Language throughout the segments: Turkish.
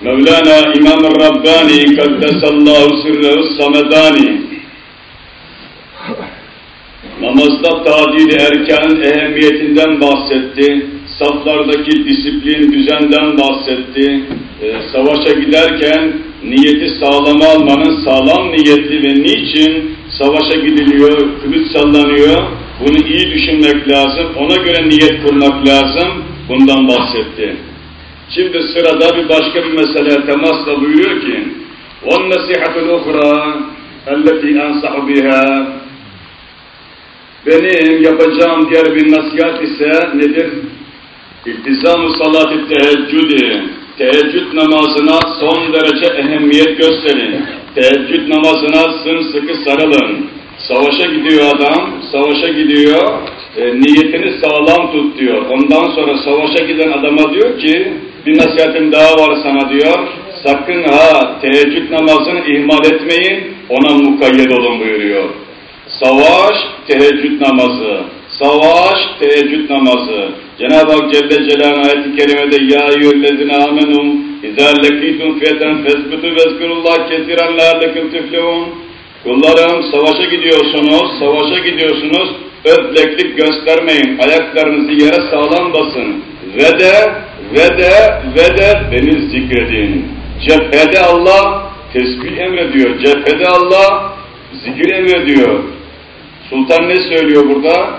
Mevlana İmam Rabbani Kaddesallahu Sirrehu Samedani namazda tadil erkanın ehemmiyetinden bahsetti, saflardaki disiplin, düzenden bahsetti, ee, savaşa giderken niyeti sağlama almanın sağlam niyetli ve niçin savaşa gidiliyor, kılıç sallanıyor, bunu iyi düşünmek lazım, ona göre niyet kurmak lazım, bundan bahsetti. Şimdi sırada bir başka bir mesele temasla buyuruyor ki وَالنَّسِحَةُ الْاُخْرَى اَلَّتِي اَنْصَحُ بِهَا Benim yapacağım diğer bir nasihat ise nedir? İltizam-ı salat-ı teheccüdi. Teheccüd namazına son derece ehemmiyet gösterin. Teheccüd namazına sımsıkı sarılın. Savaşa gidiyor adam, savaşa gidiyor, e, niyetini sağlam tut diyor. Ondan sonra savaşa giden adama diyor ki, bir nasihatim daha var sana diyor, sakın ha teheccüd namazını ihmal etmeyin, ona mukayyet olun buyuruyor. Savaş, teheccüd namazı. Savaş, teheccüd namazı. Cenab-ı Hak Celle Celaluhu ayet-i kerimede Ya eyyühellezine amenum İzâ lekîtum fiyeten fesbütü vezkurullah kesiren lâleküm tüflehûn Kullarım savaşa gidiyorsunuz, savaşa gidiyorsunuz, ötleklik göstermeyin, ayaklarınızı yere sağlam basın. Ve de, ve de, ve de beni zikredin. Cephede Allah tesbih emrediyor, cephede Allah zikir emrediyor. Sultan ne söylüyor burada?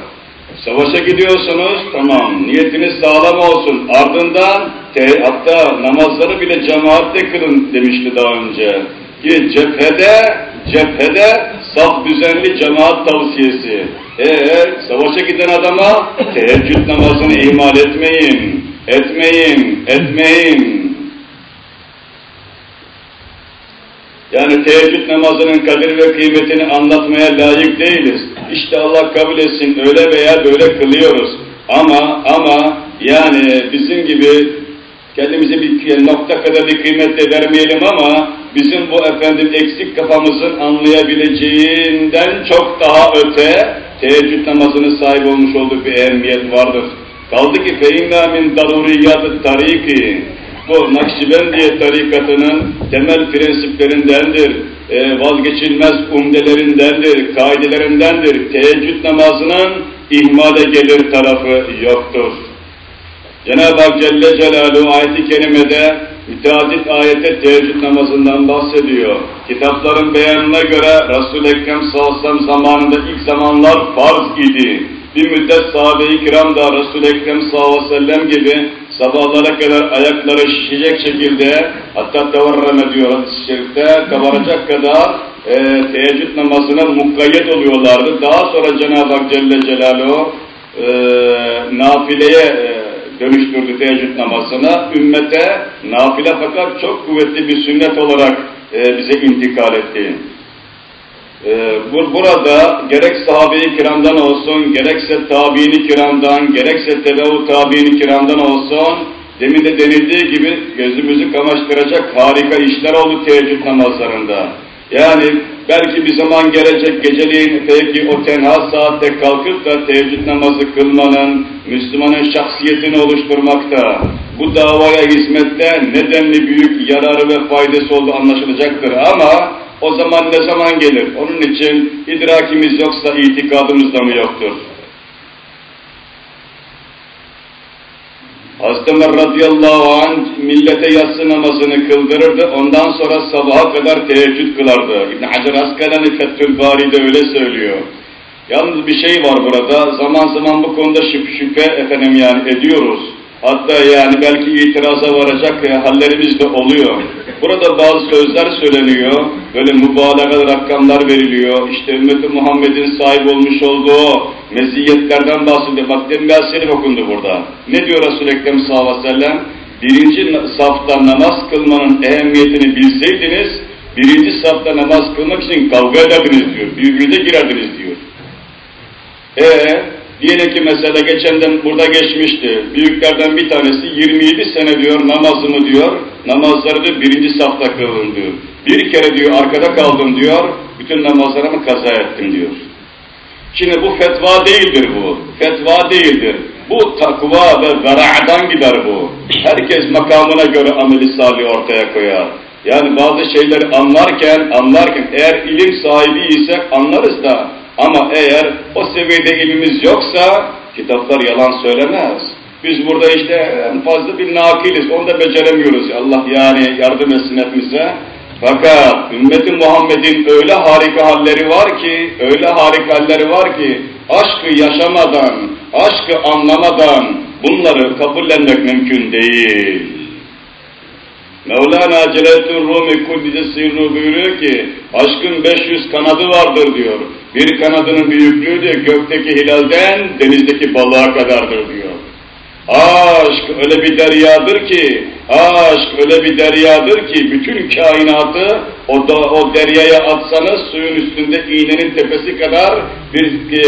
Savaşa gidiyorsunuz, tamam, niyetiniz sağlam olsun. Ardından, te, hatta namazları bile cemaatle kılın demişti daha önce. Ki cephede, cephede saf düzenli cemaat tavsiyesi. Eğer savaşa giden adama teheccüd namazını ihmal etmeyin, etmeyin, etmeyin. Yani teheccüd namazının kadir ve kıymetini anlatmaya layık değiliz. İşte Allah kabul etsin öyle veya böyle kılıyoruz. Ama ama yani bizim gibi kendimize bir nokta kadar bir kıymet de vermeyelim ama bizim bu efendim eksik kafamızın anlayabileceğinden çok daha öte teheccüd namazının sahip olmuş olduğu bir ehemmiyet vardır. Kaldı ki فَاِنَّا مِنْ دَرُورِيَّاتِ tariki bu Nakşibendiye tarikatının temel prensiplerindendir, e, vazgeçilmez umdelerindendir, kaidelerindendir. Teheccüd namazının ihmale gelir tarafı yoktur. Cenab-ı Hak Celle Celaluhu ayet-i kerimede müteadit ayette teheccüd namazından bahsediyor. Kitapların beyanına göre Resul-i Ekrem sallallahu zamanında ilk zamanlar farz idi. Bir müddet sahabe-i kiram da Resul-i Ekrem sallallahu aleyhi ve sellem gibi sabahlara kadar ayakları şişecek şekilde hatta tevarrem ediyor hadis-i şerifte kabaracak kadar e, teheccüd namazına mukayyet oluyorlardı. Daha sonra Cenab-ı Hak Celle Celaluhu e, nafileye e, dönüştürdü teheccüd namazına. Ümmete nafile fakat çok kuvvetli bir sünnet olarak e, bize intikal etti. Ee, burada gerek sahabe-i kiramdan olsun, gerekse tabiini kiramdan, gerekse tebeu tabiini kiramdan olsun, demin de denildiği gibi gözümüzü kamaştıracak harika işler oldu teheccüd namazlarında. Yani belki bir zaman gelecek geceliğin peki o tenha saatte kalkıp da teheccüd namazı kılmanın, Müslümanın şahsiyetini oluşturmakta, bu davaya hizmette nedenli büyük yararı ve faydası olduğu anlaşılacaktır ama o zaman ne zaman gelir? Onun için idrakimiz yoksa itikadımız da mı yoktur? Hazreti Ömer radıyallahu anh millete yatsı namazını kıldırırdı. Ondan sonra sabaha kadar teheccüd kılardı. İbn Hacer Askalani Fethül Bari'de öyle söylüyor. Yalnız bir şey var burada. Zaman zaman bu konuda şüphe, şüphe efendim yani ediyoruz. Hatta yani belki itiraza varacak hallerimiz de oluyor. Burada bazı sözler söyleniyor, böyle mübalağalı rakamlar veriliyor, işte ümmeti Muhammed'in sahip olmuş olduğu meziyetlerden bahsediyor. Bak demin bir okundu burada. Ne diyor Resul-i Ekrem sallallahu aleyhi ve sellem? Birinci safta namaz kılmanın ehemmiyetini bilseydiniz, birinci safta namaz kılmak için kavga ederdiniz diyor, birbirinize girerdiniz diyor. Ee, diyelim ki mesela geçenden burada geçmişti, büyüklerden bir tanesi 27 sene diyor namazımı diyor, namazları da birinci safta kılın diyor. Bir kere diyor arkada kaldım diyor, bütün namazlarımı kaza ettim diyor. Şimdi bu fetva değildir bu, fetva değildir. Bu takva ve vera'dan gider bu. Herkes makamına göre ameli salih ortaya koyar. Yani bazı şeyleri anlarken, anlarken eğer ilim sahibi isek anlarız da ama eğer o seviyede ilmimiz yoksa kitaplar yalan söylemez. Biz burada işte en fazla bir nakiliz, onu da beceremiyoruz. Allah yani yardım etsin hepimize. Fakat ümmeti Muhammed'in öyle harika halleri var ki, öyle harika halleri var ki aşkı yaşamadan, aşkı anlamadan bunları kabullenmek mümkün değil. Mevlana Celaleddin Rumi Kuddise Sirru buyuruyor ki aşkın 500 kanadı vardır diyor. Bir kanadının büyüklüğü de gökteki hilalden denizdeki balığa kadardır diyor. Aşk öyle bir deryadır ki, aşk öyle bir deryadır ki bütün kainatı o, da, o deryaya atsanız suyun üstünde iğnenin tepesi kadar bir e,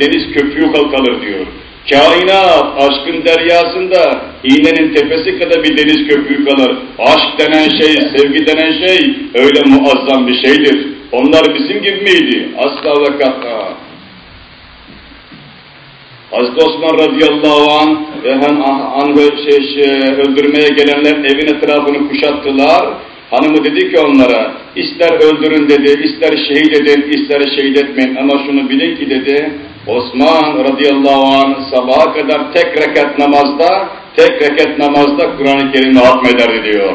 deniz köpüğü kalır diyor. Kainat aşkın deryasında iğnenin tepesi kadar bir deniz köpüğü kalır. Aşk denen şey, sevgi denen şey öyle muazzam bir şeydir. Onlar bizim gibi miydi? Asla ve kat'a. Hazreti Osman radıyallahu an ve hem an şey, şey, öldürmeye gelenler evin etrafını kuşattılar. Hanımı dedi ki onlara, ister öldürün dedi, ister şehit edin, ister şehit etmeyin ama şunu bilin ki dedi, Osman radıyallahu anh sabaha kadar tek rekat namazda, tek rekat namazda Kur'an-ı Kerim'i hatmederdi diyor.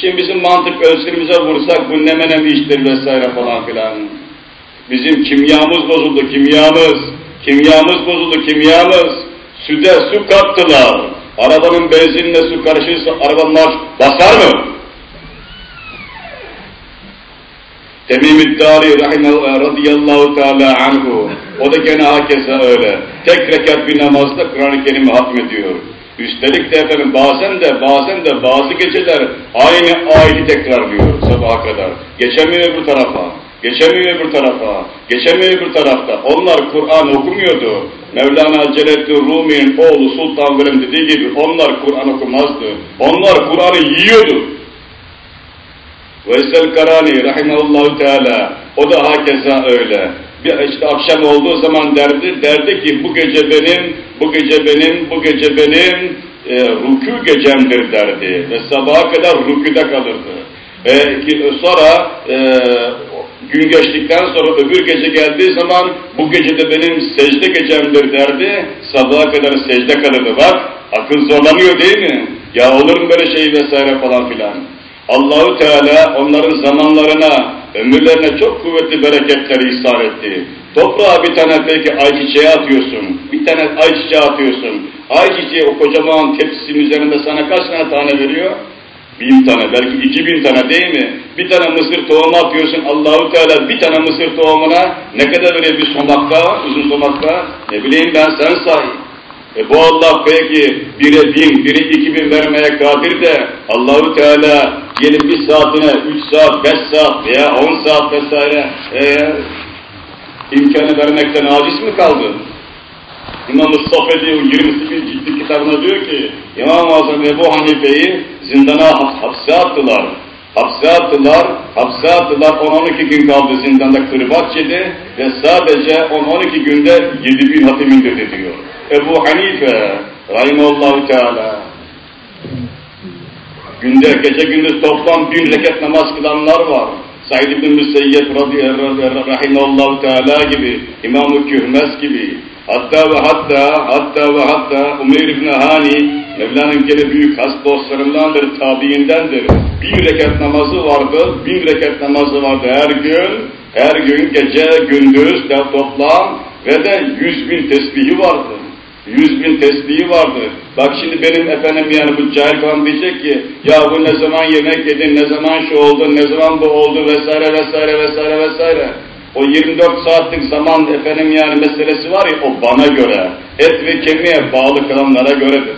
Şimdi bizim mantık ölçülerimize vursak bu ne menem iştir vesaire falan filan. Bizim kimyamız bozuldu, kimyamız. Kimyamız bozuldu, kimyamız. Süde su kattılar. Arabanın benzinine su karışırsa arabanın basar mı? Temim-i Dari radıyallahu teala anhu. O da gene hakeza öyle. Tek rekat bir namazda Kur'an-ı Kerim'i hatmediyor. Üstelik de efendim bazen de bazen de bazı geceler aynı ayeti tekrarlıyor sabaha kadar. Geçemiyor bu tarafa. Geçemiyor öbür tarafa, geçemiyor öbür tarafta. Onlar Kur'an okumuyordu. Mevlana Celaleddin Rumi'nin oğlu Sultan Velem dediği gibi onlar Kur'an okumazdı. Onlar Kur'an'ı yiyordu. Veysel Karani rahimahullahu teala o da hakeza öyle. Bir işte akşam olduğu zaman derdi, derdi ki bu gece benim, bu gece benim, bu gece benim e, rükû gecemdir derdi. Ve sabaha kadar rüküde kalırdı. Ve sonra e, gün geçtikten sonra öbür gece geldiği zaman bu gece de benim secde gecemdir derdi. Sabaha kadar secde kalırdı. Bak akıl zorlanıyor değil mi? Ya olur mu böyle şey vesaire falan filan. Allahu Teala onların zamanlarına, ömürlerine çok kuvvetli bereketler ihsan etti. Toprağa bir tane peki ayçiçeği atıyorsun, bir tane ayçiçeği atıyorsun. Ayçiçeği o kocaman tepsinin üzerinde sana kaç tane tane veriyor? Bin tane, belki iki bin tane değil mi? Bir tane mısır tohumu atıyorsun, Allahu Teala bir tane mısır tohumuna ne kadar veriyor bir somakta, uzun somakta? Ne bileyim ben sen say. E bu Allah peki bire bin, bire iki bin vermeye kadir de Allahu Teala diyelim bir saatine üç saat, beş saat veya on saat vesaire e, imkanı vermekten aciz mi kaldı? İmam Mustafa diyor 28 ciddi kitabına diyor ki İmam-ı Azam Ebu Hanife'yi zindana hapse attılar. Hapse attılar, hapse attılar, 10-12 gün kaldı zindanda kırbaç yedi ve sadece 10-12 günde 7 bin hatim indirdi diyor. Ebu Hanife, Rahimallahu Teala, günde, gece gündüz toplam bin rekat namaz kılanlar var. Said ibn Müseyyed Rahimallahu Teala gibi, İmam-ı Kühmes gibi, hatta ve hatta, hatta ve hatta Umeyr ibn Hani, Mevla'nın gene büyük has dostlarındandır, tabiindendir. Bin rekat namazı vardı, bin rekat namazı vardı her gün, her gün gece, gündüz, toplam ve de yüz bin tesbihi vardı. Yüz bin tesbihi vardı. Bak şimdi benim efendim yani bu cahil falan diyecek ki ya bu ne zaman yemek yedin, ne zaman şu oldu, ne zaman bu oldu vesaire vesaire vesaire vesaire. O 24 saatlik zaman efendim yani meselesi var ya o bana göre et ve kemiğe bağlı kılanlara göredir.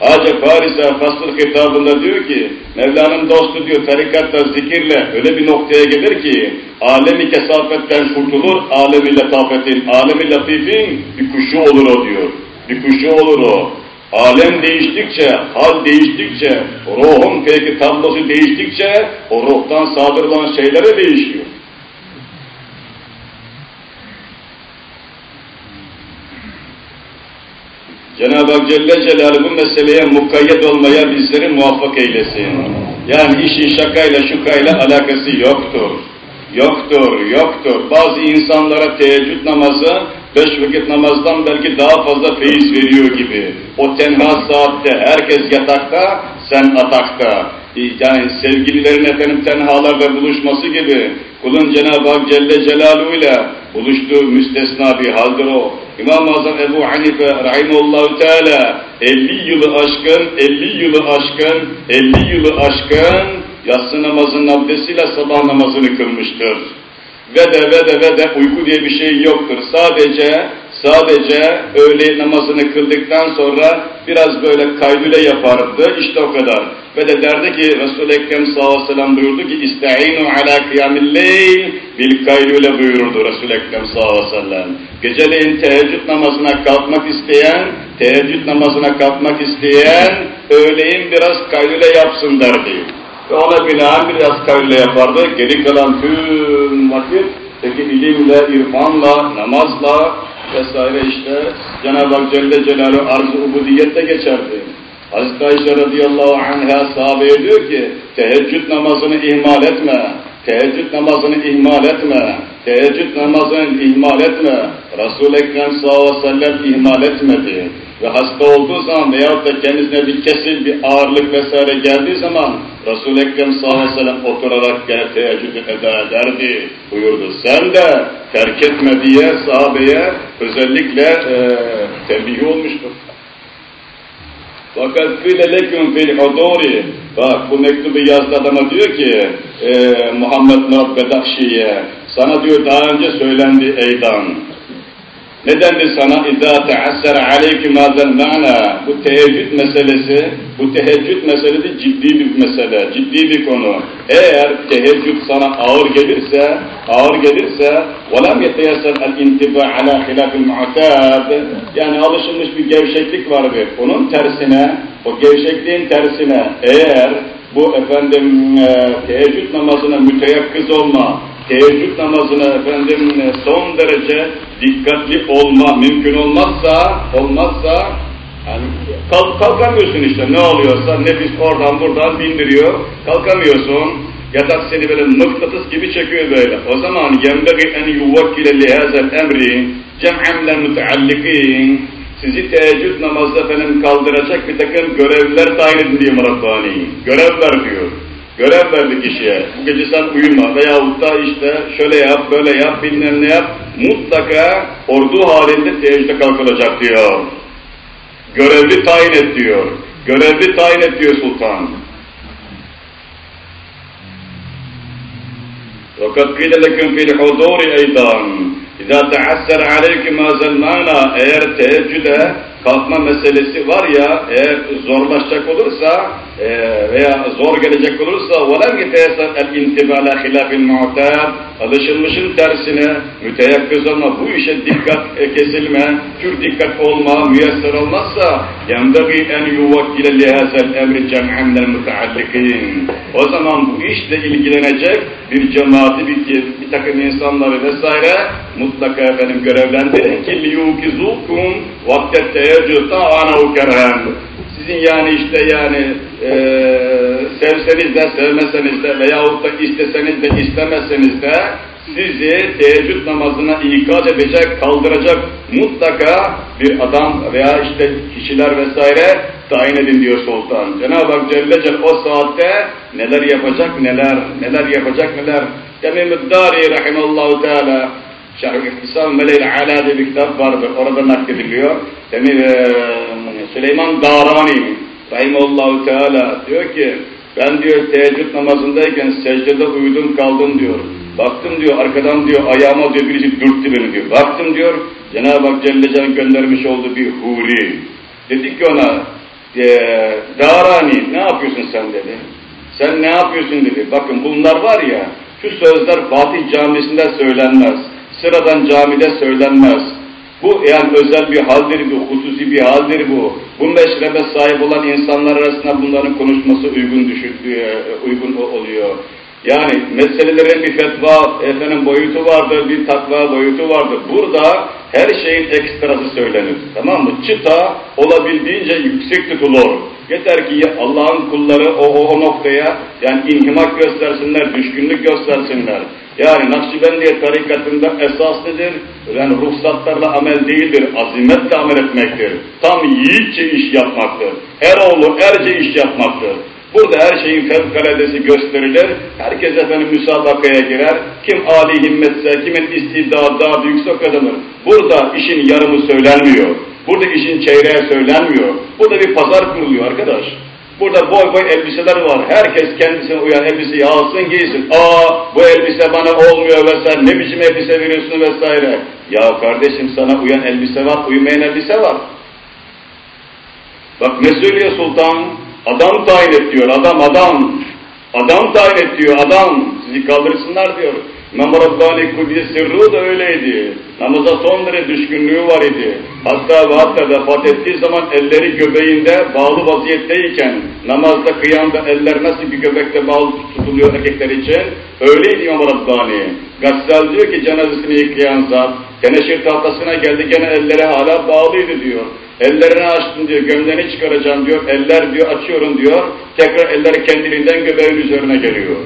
Hacı Paris'e fasıl kitabında diyor ki, Mevla'nın dostu diyor tarikatta zikirle öyle bir noktaya gelir ki, alemi kesafetten kurtulur, alemi letafetin, alemi latifin bir kuşu olur o diyor. Bir kuşu olur o. Alem değiştikçe, hal değiştikçe, ruhun peki tablosu değiştikçe, o ruhtan sadır olan şeylere değişiyor. Cenab-ı Hak Celle Celaluhu bu meseleye mukayyet olmaya bizleri muvaffak eylesin. Yani işin şakayla şukayla alakası yoktur. Yoktur, yoktur. Bazı insanlara teheccüd namazı beş vakit namazdan belki daha fazla feyiz veriyor gibi. O tenha saatte herkes yatakta, sen atakta. Yani sevgililerin efendim tenhalarda buluşması gibi kulun Cenab-ı Hak Celle Celaluhu ile buluştuğu müstesna bir haldir o. İmam-ı Azam Ebu Hanife Rahimullahu Teala 50 yılı aşkın, 50 yılı aşkın, 50 yılı aşkın yatsı namazının abdestiyle sabah namazını kılmıştır. Ve de ve de ve de uyku diye bir şey yoktur. Sadece sadece öğle namazını kıldıktan sonra biraz böyle kaydüle yapardı. İşte o kadar. Ve de derdi ki Resul-i Ekrem sallallahu aleyhi ve sellem buyurdu ki İsta'inu ala kıyamil leyl bil kaylule buyurdu Resul-i Ekrem sallallahu aleyhi ve sellem. Geceleyin teheccüd namazına kalkmak isteyen, teheccüd namazına kalkmak isteyen öğleyin biraz kaylule yapsın derdi. Ve ona binaen biraz kaylule yapardı. Geri kalan tüm vakit peki ilimle, irfanla, namazla vesaire işte Cenab-ı Hak Celle Celaluhu arz-ı ubudiyette geçerdi. Hazreti Ayşe radıyallahu anh'a sahabeye diyor ki, teheccüd namazını ihmal etme, teheccüd namazını ihmal etme, teheccüd namazını ihmal etme. Resul-i Ekrem sallallahu aleyhi ve sellem ihmal etmedi. Ve hasta olduğu zaman veyahut da kendisine bir kesil, bir ağırlık vesaire geldiği zaman Resul-i Ekrem sallallahu aleyhi ve sellem oturarak gene teheccüdü eda ederdi buyurdu. Sen de terk etme diye sahabeye özellikle e, tembih olmuştur. Fakat kıyle leküm fil huduri. Bak bu mektubu yazdı adama diyor ki e, Muhammed Murat Bedakşi'ye sana diyor daha önce söylendi eydan. Neden de sana اِذَا تَعَسَّرَ عَلَيْكُمْ هَذَا الْمَعْنَى Bu teheccüd meselesi, bu teheccüd meselesi ciddi bir mesele, ciddi bir konu. Eğer teheccüd sana ağır gelirse, ağır gelirse وَلَمْ يَتَيَسَّرْ الْاِنْتِبَى عَلَى خِلَافِ الْمُعْتَادِ Yani alışılmış bir gevşeklik vardır. Onun tersine, o gevşekliğin tersine eğer bu efendim e, teheccüd namazına müteyakkız olma, teheccüd namazına efendim e, son derece dikkatli olma mümkün olmazsa, olmazsa yani kalk, kalkamıyorsun işte ne oluyorsa nefis oradan buradan bindiriyor, kalkamıyorsun. Yatak seni böyle mıknatıs gibi çekiyor böyle. O zaman yembegi en yuvakkile lihazel emri cem'emle müteallikîn sizi teheccüd namazda efendim kaldıracak bir takım görevler dahil edin diyor Rabbani. Görevler diyor. Görev verdi kişiye. Bu gece sen uyuma veyahut da işte şöyle yap, böyle yap, bilmem ne yap. Mutlaka ordu halinde teheccüde kalkılacak diyor. Görevli tayin et diyor. Görevli tayin et diyor sultan. وَقَدْ قِيلَ لَكُمْ فِي الْحُضُورِ اَيْضًا اِذَا تَعَسَّرَ عَلَيْكُمْ هَذَا الْمَانَى Eğer teheccüde kalkma meselesi var ya, eğer zorlaşacak olursa e, veya zor gelecek olursa وَلَمْ يَتَيَسَرْ الْاِنْتِبَى لَا خِلَافِ الْمُعْتَابِ Alışılmışın tersine müteyakkız olma, bu işe dikkat e, kesilme, pür dikkat olma, müyesser olmazsa يَنْبَغِي اَنْ يُوَكِّلَ لِهَذَا الْاَمْرِ جَمْعًا مِنَ الْمُتَعَلِّقِينَ O zaman bu işle ilgilenecek bir cemaati, bir, bir takım insanları vesaire mutlaka efendim görevlendirin ki لِيُوكِزُوكُمْ وَقْتَ التَّيَجُّ تَعَانَوْ كَرْهًا sizin yani işte yani e, sevseniz de sevmeseniz de veyahut da isteseniz de istemezseniz de sizi teheccüd namazına ikaz edecek, kaldıracak mutlaka bir adam veya işte kişiler vesaire tayin edin diyor sultan. Cenab-ı Hak Celle Celle o saatte neler yapacak neler, neler yapacak neler. Temim Dari Rahimallahu Teala Şerh-i İhtisam Meleğil Ala diye bir kitap vardır. Orada naklediliyor. Temim e, Süleyman Darani Rahimallahu Teala diyor ki ben diyor teheccüd namazındayken secdede uyudum kaldım diyor. Baktım diyor arkadan diyor ayağıma diyor birisi dürttü beni diyor. Baktım diyor Cenab-ı Hak Celle Celle'nin göndermiş olduğu bir huri. Dedik ki ona Ee, Darani ne yapıyorsun sen dedi. Sen ne yapıyorsun dedi. Bakın bunlar var ya şu sözler Fatih Camisi'nde söylenmez. Sıradan camide söylenmez. Bu yani özel bir haldir bu, hususi bir haldir bu. Bu meşrebe sahip olan insanlar arasında bunların konuşması uygun düşürdüğü, uygun oluyor. Yani meselelerin bir fetva efendim boyutu vardır, bir takva boyutu vardır. Burada her şeyin ekstrası söylenir. Tamam mı? Çıta olabildiğince yüksek tutulur. Yeter ki Allah'ın kulları o, o, o noktaya yani inhimak göstersinler, düşkünlük göstersinler. Yani Nakşibendiye tarikatında esas nedir? Yani ruhsatlarla amel değildir, azimetle amel etmektir. Tam yiğitçe iş yapmaktır. Eroğlu erce iş yapmaktır. Burada her şeyin fevkaladesi gösterilir. Herkes efendim müsabakaya girer. Kim âli himmetse, kimin istiddağı daha büyükse kazanır. Burada işin yarımı söylenmiyor. Burada işin çeyreği söylenmiyor. Burada bir pazar kuruluyor arkadaş. Burada boy boy elbiseler var. Herkes kendisine uyan elbiseyi alsın giysin. Aa bu elbise bana olmuyor vesaire. Ne biçim elbise veriyorsun vesaire. Ya kardeşim sana uyan elbise var, uymayan elbise var. Bak ne söylüyor sultan? Adam tayin et diyor, adam adam. Adam tayin et diyor, adam. Sizi kaldırsınlar diyor. İmam Rabbani da öyleydi. Namaza son derece düşkünlüğü var idi. Hatta ve hatta vefat ettiği zaman elleri göbeğinde bağlı vaziyetteyken namazda kıyamda eller nasıl bir göbekte bağlı tutuluyor erkekler için öyleydi İmam Rabbani. Gassal diyor ki cenazesini yıkayan zat teneşir tahtasına geldi gene elleri hala bağlıydı diyor. Ellerini açtım diyor, gömleğini çıkaracağım diyor, eller diyor açıyorum diyor, tekrar eller kendiliğinden göbeğin üzerine geliyor.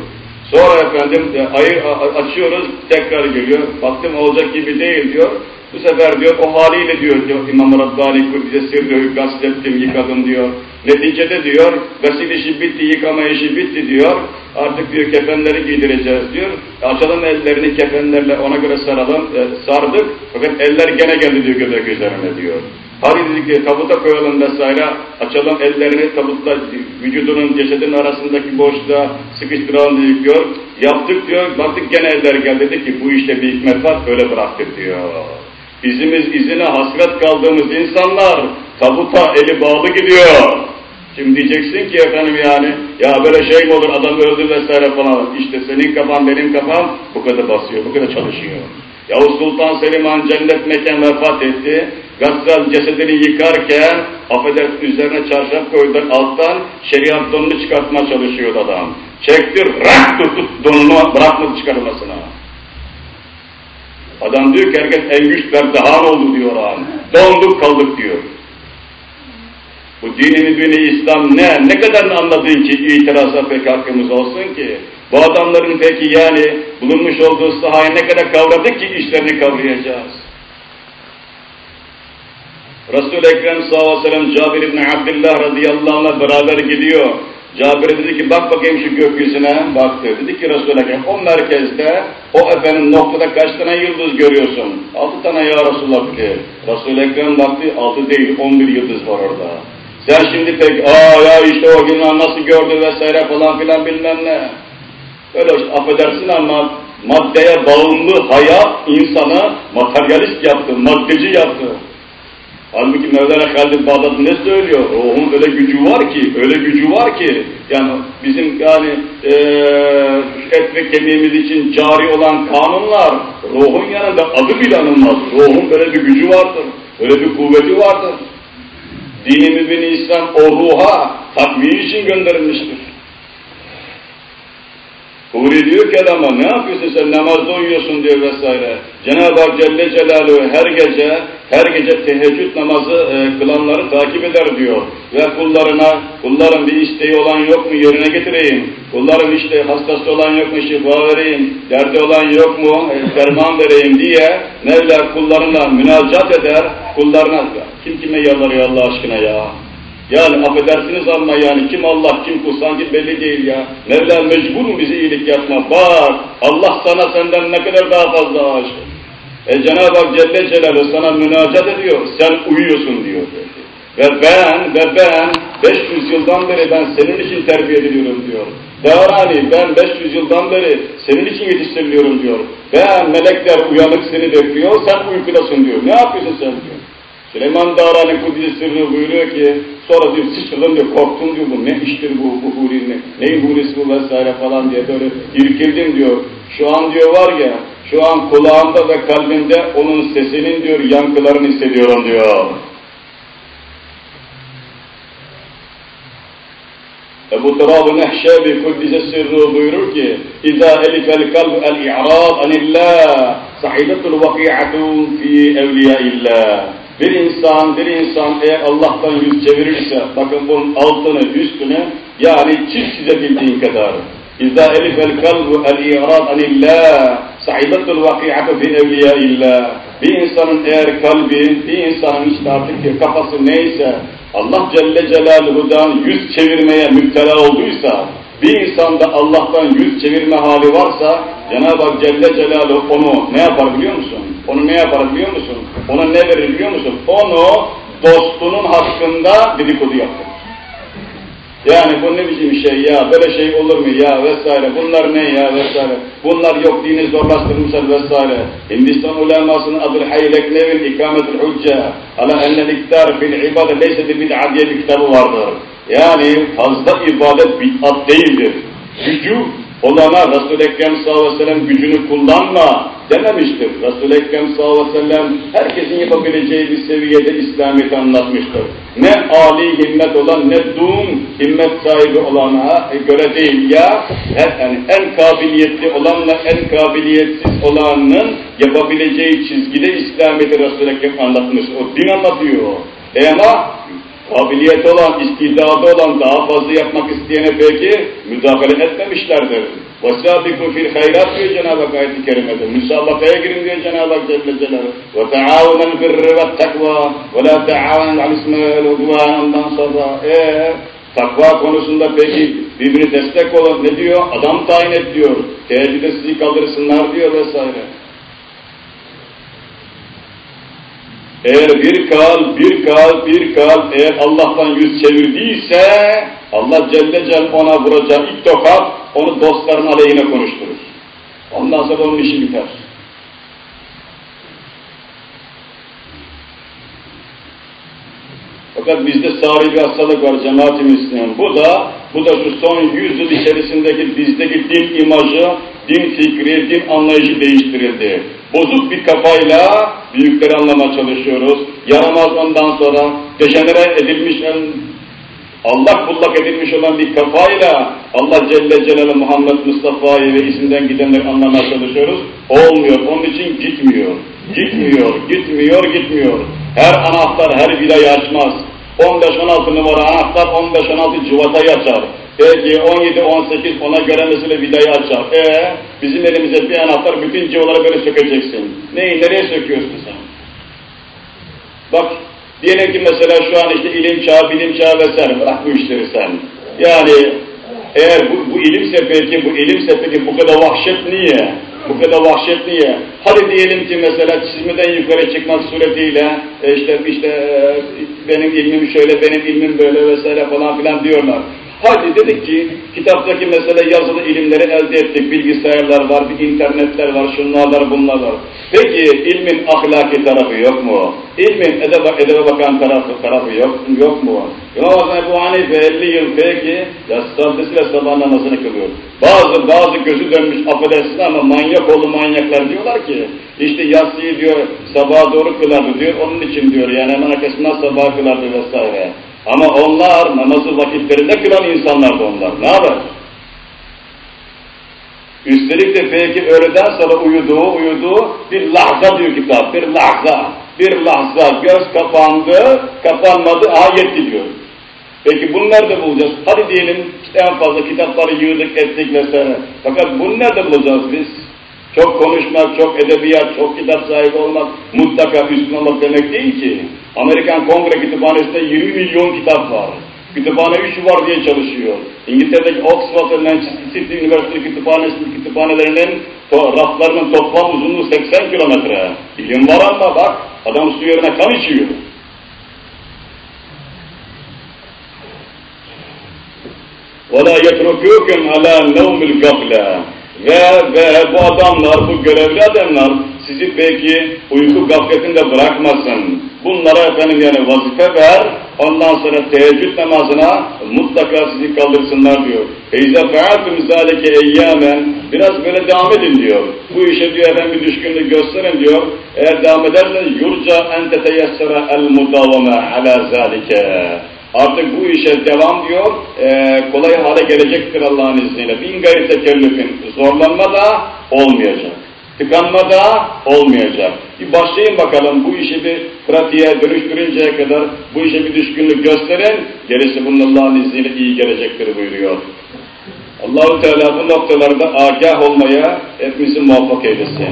Sonra efendim e, ayı açıyoruz, tekrar geliyor. Baktım olacak gibi değil diyor. Bu sefer diyor o haliyle diyor, diyor İmam Rabbani Kudüs'e sirriyor, gaslettim, yıkadım diyor. Neticede diyor, gasil işi bitti, yıkama işi bitti diyor. Artık diyor kefenleri giydireceğiz diyor. Açalım ellerini kefenlerle ona göre saralım, e, sardık. Fakat eller gene geldi diyor göbek üzerine diyor. Hadi dedik tabuta koyalım vesaire, açalım ellerini tabutla vücudunun cesedin arasındaki boşluğa sıkıştıralım dedik diyor. Yaptık diyor, baktık gene eller geldi dedi ki bu işte bir hikmet var, öyle bıraktık diyor. İzimiz izine hasret kaldığımız insanlar tabuta eli bağlı gidiyor. Şimdi diyeceksin ki efendim yani ya böyle şey mi olur adam öldü vesaire falan. İşte senin kafan benim kafam bu kadar basıyor, bu kadar çalışıyor. Yavuz Sultan Selim Han cennet mekan vefat etti. Gassal cesedini yıkarken affedersin üzerine çarşaf koydular alttan şeriat donunu çıkartmaya çalışıyordu adam. Çekti, rak tuttu donunu bırakmadı çıkarmasına. Adam diyor ki herkes en güçler daha oldu diyor an. Donduk kaldık diyor. Bu dini mübini İslam ne? Ne kadar anladın ki itiraza pek hakkımız olsun ki? Bu adamların peki yani bulunmuş olduğu sahayı ne kadar kavradık ki işlerini kavrayacağız? Resul-i Ekrem sallallahu aleyhi ve sellem Cabir İbni Abdullah radıyallahu anh'la beraber gidiyor. Cabir dedi ki bak bakayım şu gökyüzüne baktı. Dedi ki Resul-i Ekrem o merkezde o efendim noktada kaç tane yıldız görüyorsun? Altı tane ya Resulullah dedi. Resul-i Ekrem baktı altı değil on bir yıldız var orada. Sen şimdi pek aa ya işte o gün nasıl gördü vesaire falan filan bilmem ne. Öyle işte affedersin ama maddeye bağımlı hayat insanı materyalist yaptı, maddeci yaptı. Halbuki Mevlana Halid Bağdat ne söylüyor? Ruhun öyle gücü var ki, öyle gücü var ki, yani bizim yani e, et ve kemiğimiz için cari olan kanunlar, ruhun yanında adı bile anılmaz. Ruhun böyle bir gücü vardır, öyle bir kuvveti vardır. Dini mübini İslam o ruha takviye için gönderilmiştir. Huri diyor ki adama ne yapıyorsun sen namazda uyuyorsun diyor vesaire. Cenab-ı Hak Celle Celaluhu her gece her gece teheccüd namazı e, kılanları takip eder diyor. Ve kullarına kulların bir isteği olan yok mu yerine getireyim. Kulların işte hastası olan yok mu şifa vereyim. Derdi olan yok mu e, derman vereyim diye Mevla kullarına münacat eder. Kullarına kim kime yalvarıyor Allah aşkına ya. Yani affedersiniz ama yani kim Allah kim kul sanki belli değil ya. Mevla mecbur mu bize iyilik yapma? Bak Allah sana senden ne kadar daha fazla aşık. E Cenab-ı Hak Celle Celaluhu sana münacat ediyor. Sen uyuyorsun diyor. Ve ben ve ben 500 yıldan beri ben senin için terbiye ediliyorum diyor. Devrani ben 500 yıldan beri senin için yetiştiriliyorum diyor. Ben melekler uyanık seni bekliyor sen uykudasın diyor. Ne yapıyorsun sen diyor. Süleyman Darani Kudüs Sırrı buyuruyor ki, sonra diyor sıçradım diyor, korktum diyor bu ne iştir bu, bu huri, ne, neyin hurisi bu vesaire falan diye böyle irkildim diyor. Şu an diyor var ya, şu an kulağımda ve kalbimde onun sesinin diyor yankılarını hissediyorum diyor. Ebu Turab-ı Nehşebi Kuddise Sirru buyurur ki İzâ elifel kalb el-i'râd anillâh sahibetul vaki'atu fi evliyaillah bir insan, bir insan eğer Allah'tan yüz çevirirse, bakın bunun altını, üstünü, yani çiz çizebildiğin kadar. İzâ elifel kalbu el-i'râd anillâh, sahibetul vaki'atu fi evliyaillah. Bir insanın eğer kalbi, bir insanın işte artık kafası neyse, Allah Celle Celaluhu'dan yüz çevirmeye müptela olduysa, bir insanda Allah'tan yüz çevirme hali varsa, Cenab-ı Hak Celle Celaluhu onu ne yapar biliyor musun? Onu ne yapar biliyor musun? Ona ne verir biliyor musun? Onu dostunun hakkında dedikodu yaptır. Yani bu ne biçim şey ya, böyle şey olur mu ya vesaire, bunlar ne ya vesaire, bunlar yok dini zorlaştırmışlar vesaire. Hindistan ulemasının adı Haylek Nevin İkametül Hücce ala ennel iktar fil ibade leyse bir bid'a diye bir kitabı vardır. Yani fazla ibadet bid'at değildir. Gücü olana Resul-i Ekrem sallallahu aleyhi ve sellem gücünü kullanma dememiştir. Resul-i Ekrem sallallahu aleyhi ve sellem herkesin yapabileceği bir seviyede İslamiyet'i anlatmıştır. Ne âli himmet olan ne dum himmet sahibi olana göre değil ya yani en kabiliyetli olanla en kabiliyetsiz olanın yapabileceği çizgide İslamiyet'i Resul-i Ekrem anlatmış. O din anlatıyor. E ama kabiliyeti olan, istidadı olan, daha fazla yapmak isteyene peki müdahale etmemişlerdir. وَسَابِقُوا فِي الْخَيْرَاتِ diyor Cenab-ı Hak ayet-i kerimede. Müsabakaya girin diyor Cenab-ı Hak Celle Celaluhu. وَتَعَاوَنَ الْبِرِّ وَالتَّقْوَى وَلَا تَعَاوَنَ عَلَى الْإِثْمِ وَالْعُدْوَانِ Ondan sonra eee takva konusunda peki birbirini destek olan ne diyor? Adam tayin et diyor. Teheccüde sizi kaldırsınlar diyor vesaire. Eğer bir kal, bir kal, bir kal eğer Allah'tan yüz çevirdiyse Allah Celle Celle ona vuracağı ilk tokat onu dostların aleyhine konuşturur. Ondan sonra onun işi biter. Fakat bizde sari bir hastalık var cemaat-i. Bu da, bu da şu son yüzyıl içerisindeki bizdeki din imajı, din fikri, din anlayışı değiştirildi. Bozuk bir kafayla büyükleri anlamaya çalışıyoruz. Yaramaz ondan sonra dejenere edilmiş, Allah kullak edilmiş olan bir kafayla Allah Celle Celaluhu Muhammed Mustafa'yı ve isimden gidenleri anlamaya çalışıyoruz. Olmuyor. Onun için gitmiyor. Gitmiyor, gitmiyor, gitmiyor. Her anahtar her vidayı açmaz. 15-16 numara anahtar 15-16 civatayı açar. Peki 17-18 ona göre mesela vidayı açar. E bizim elimize bir anahtar bütün civaları böyle sökeceksin. Neyi, nereye söküyorsun sen? Bak diyelim ki mesela şu an işte ilim çağı, bilim çağı vesaire bırak bu işleri sen. Yani eğer bu, bu ilimse peki, bu ilimse peki bu kadar vahşet niye? Bu kadar vahşet niye? Hadi diyelim ki mesela çizmeden yukarı çıkmak suretiyle e işte işte e, benim ilmim şöyle, benim ilmim böyle vesaire falan filan diyorlar. Hadi dedik ki kitaptaki mesela yazılı ilimleri elde ettik. Bilgisayarlar var, bir internetler var, şunlar var, bunlar var. Peki ilmin ahlaki tarafı yok mu? İlmin edebe, edebe bakan tarafı, tarafı yok, yok mu? İmam Hasan Ebu Hanife 50 yıl peki yaslandısıyla sabah namazını kılıyor. Bazı bazı gözü dönmüş affedersin ama manyak oğlu manyaklar diyorlar ki işte yatsıyı diyor sabaha doğru kılardı diyor onun için diyor yani hemen arkasından sabah kılardı vesaire. Ama onlar namazı vakitlerinde kılan insanlardı onlar. Ne haber? Üstelik de belki öğleden sonra uyuduğu, uyuduğu bir lahza diyor kitap, bir lahza. Bir lahza, göz kapandı, kapanmadı, ayet diyor. Peki bunu nerede bulacağız? Hadi diyelim en fazla kitapları yığdık, ettik vesaire. Fakat bunu nerede bulacağız biz? Çok konuşmak, çok edebiyat, çok kitap sahibi olmak mutlaka üstün olmak demek değil ki. Amerikan Kongre Kütüphanesi'nde 20 milyon kitap var. Kütüphane 3 var diye çalışıyor. İngiltere'deki Oxford ve Manchester City Üniversitesi kütüphanesi, kütüphanelerinin to, raflarının toplam uzunluğu 80 kilometre. İlim var ama bak adam su yerine kan içiyor. وَلَا يَتْرُكُوكُمْ عَلَى نَوْمِ الْغَفْلَةِ ve, ve bu adamlar, bu görevli adamlar sizi peki uyku gafletinde bırakmasın. Bunlara efendim yani vazife ver, ondan sonra teheccüd namazına mutlaka sizi kaldırsınlar diyor. Feyze fe'atum zâleke eyyâmen, biraz böyle devam edin diyor. Bu işe diyor efendim bir düşkünlük gösterin diyor. Eğer devam yurca en teteyessere el mudavame ala zâlike. Artık bu işe devam diyor, e, kolay hale gelecektir Allah'ın izniyle. Bin gayri tekellüfün, zorlanma da olmayacak. Tıkanma da olmayacak. Bir başlayın bakalım bu işi bir pratiğe dönüştürünceye kadar bu işe bir düşkünlük gösterin, gerisi bunun Allah'ın izniyle iyi gelecektir buyuruyor. Allahu Teala bu noktalarda agah olmaya hepimizi muvaffak eylesin.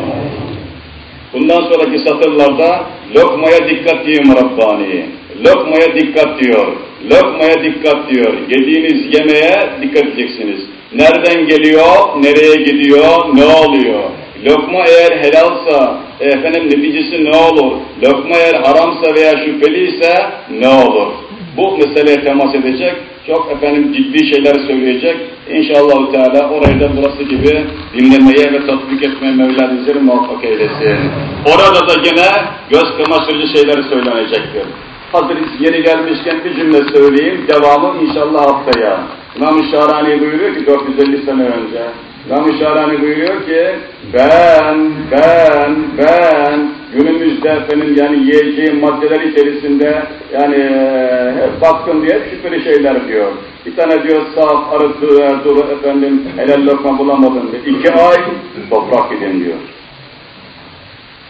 Bundan sonraki satırlarda lokmaya dikkat diyeyim Rabbani. Lokmaya dikkat diyor. Lokmaya dikkat diyor. Yediğiniz yemeğe dikkat edeceksiniz. Nereden geliyor, nereye gidiyor, ne oluyor? Lokma eğer helalsa, efendim neticesi ne olur? Lokma eğer haramsa veya şüpheliyse ne olur? Bu meseleye temas edecek, çok efendim ciddi şeyler söyleyecek. İnşallah Teala orayı da burası gibi dinlemeye ve tatbik etmeye Mevla bizleri muvaffak eylesin. Orada da yine göz kamaştırıcı şeyler söylenecektir. Hazır yeri gelmişken bir cümle söyleyeyim, devamı inşallah haftaya. İmam-ı Şahrani buyuruyor ki 450 sene önce, İmam-ı Şahrani buyuruyor ki, ben, ben, ben, günümüzde efendim yani yiyeceğim maddeler içerisinde yani hep baktım diye şüpheli şeyler diyor. Bir tane diyor saf, arısı, Erzurum efendim helal lokma bulamadım diyor. İki ay toprak gidin diyor.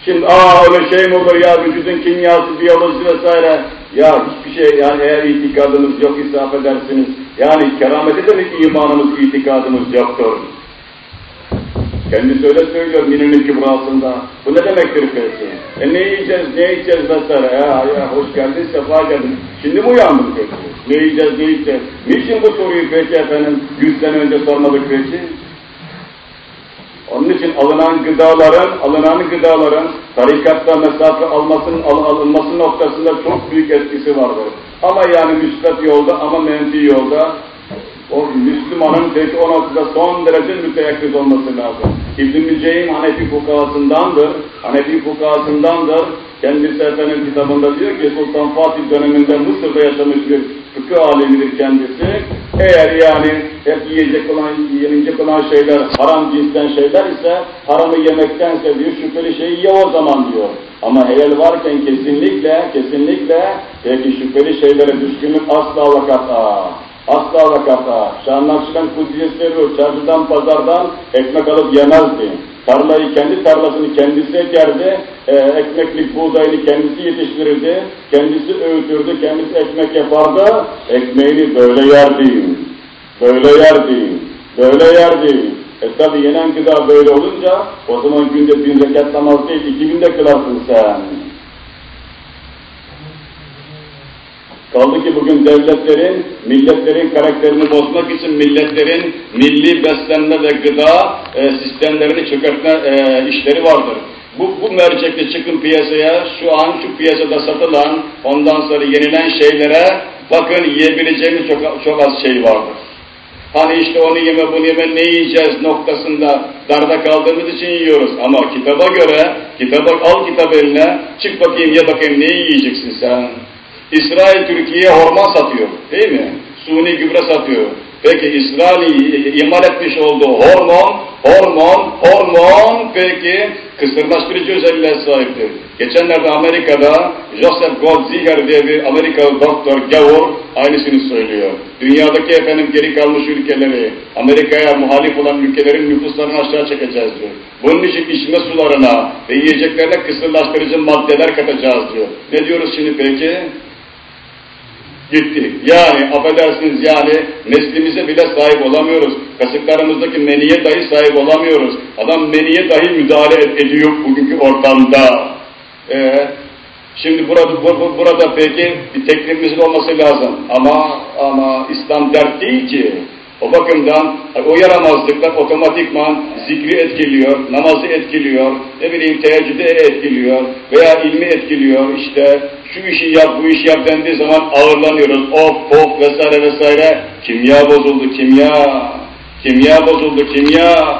Şimdi aa öyle şey mi olur ya vücudun kimyası, biyolojisi vesaire. Ya hiçbir şey yani eğer itikadımız yok ise affedersiniz. Yani keramete de mi imanımız, itikadımız yoktur? Kendisi öyle söylüyor Minne'nin kübrasında. Bu ne demektir peki? E ne yiyeceğiz, ne içeceğiz vesaire? Ya, ya hoş geldin, sefa geldin. Şimdi mi uyandık peki? Ne yiyeceğiz, ne içeceğiz? Niçin bu soruyu peki efendim 100 sene önce sormadık peki? Onun için alınan gıdaların, alınan gıdaların tarikatta mesafe almasının, al, alınması noktasında çok büyük etkisi vardır. Ama yani müsbet yolda ama menfi yolda o Müslümanın peki o noktada son derece müteyakkız olması lazım. İbn-i Ceym Hanefi fukahasındandır, Hanefi fukahasındandır. Kendisi efendim kitabında diyor ki Sultan Fatih döneminde Mısır'da yaşamış bir fıkıh alemidir kendisi. Eğer yani hep yiyecek olan, yenilecek olan şeyler haram cinsten şeyler ise haramı yemektense diyor şüpheli şeyi ye o zaman diyor. Ama helal varken kesinlikle, kesinlikle peki şüpheli şeylere düşkünlük asla ve kat'a. Asla ve kat'a. Şahın Kudüs'e veriyor, çarşıdan pazardan ekmek alıp yemezdi. Tarlayı, kendi tarlasını kendisi ekerdi, e, ekmeklik buğdayını kendisi yetiştirirdi, kendisi öğütürdü, kendisi ekmek yapardı, ekmeğini böyle yerdi, böyle yerdi, böyle yerdi. E tabi yenen gıda böyle olunca, o zaman günde bin rekat namaz değil, iki binde kılarsın sen. Kaldı ki bugün devletlerin, milletlerin karakterini bozmak için milletlerin milli beslenme ve gıda e, sistemlerini çökertme e, işleri vardır. Bu, bu mercekle çıkın piyasaya, şu an şu piyasada satılan, ondan sonra yenilen şeylere bakın yiyebileceğimiz çok, çok az şey vardır. Hani işte onu yeme bunu yeme ne yiyeceğiz noktasında darda kaldığımız için yiyoruz. Ama kitaba göre, kitaba, al kitap eline, çık bakayım ye bakayım neyi yiyeceksin sen? İsrail Türkiye'ye hormon satıyor değil mi? Suni gübre satıyor. Peki İsrail imal etmiş olduğu hormon, hormon, hormon peki kısırlaştırıcı özelliğe sahiptir. Geçenlerde Amerika'da Joseph Goldziher diye bir Amerikalı doktor, gavur aynısını söylüyor. Dünyadaki efendim geri kalmış ülkeleri, Amerika'ya muhalif olan ülkelerin nüfuslarını aşağı çekeceğiz diyor. Bunun için içme sularına ve yiyeceklerine kısırlaştırıcı maddeler katacağız diyor. Ne diyoruz şimdi peki? Gitti. Yani affedersiniz yani neslimize bile sahip olamıyoruz. Kasıklarımızdaki meniye dahi sahip olamıyoruz. Adam meniye dahi müdahale ediyor bugünkü ortamda. Ee, şimdi burada, bu, burada peki bir teklifimizin olması lazım. Ama ama İslam dert değil ki. O bakımdan o yaramazlıklar otomatikman zikri etkiliyor, namazı etkiliyor, ne bileyim teheccüde etkiliyor veya ilmi etkiliyor. İşte şu işi yap, bu işi yap dendiği zaman ağırlanıyoruz. Of, of vesaire vesaire. Kimya bozuldu, kimya. Kimya bozuldu, kimya.